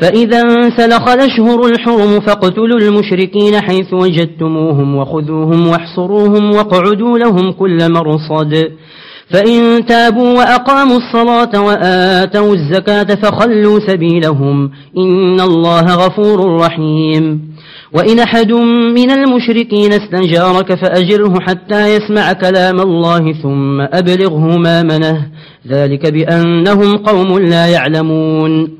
فإذا انسلخ الأشهر الحرم فاقتلوا المشركين حيث وجدتموهم وخذوهم واحصروهم واقعدوا لهم كل مرصد. فإن تابوا وأقاموا الصلاة وآتوا الزكاة فخلوا سبيلهم. إن الله غفور رحيم. وإن أحد من المشركين استنجارك فأجره حتى يسمع كلام الله ثم أبلغه ما منه. ذلك بأنهم قوم لا يعلمون.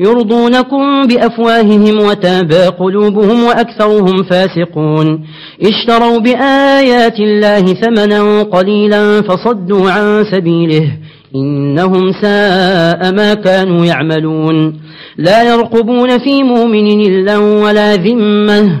يرضونكم بأفواههم وتابى قلوبهم وأكثرهم فاسقون. اشتروا بآيات الله ثمنا قليلا فصدوا عن سبيله. إنهم ساء ما كانوا يعملون. لا يرقبون في مؤمن إلا ولا ذمة.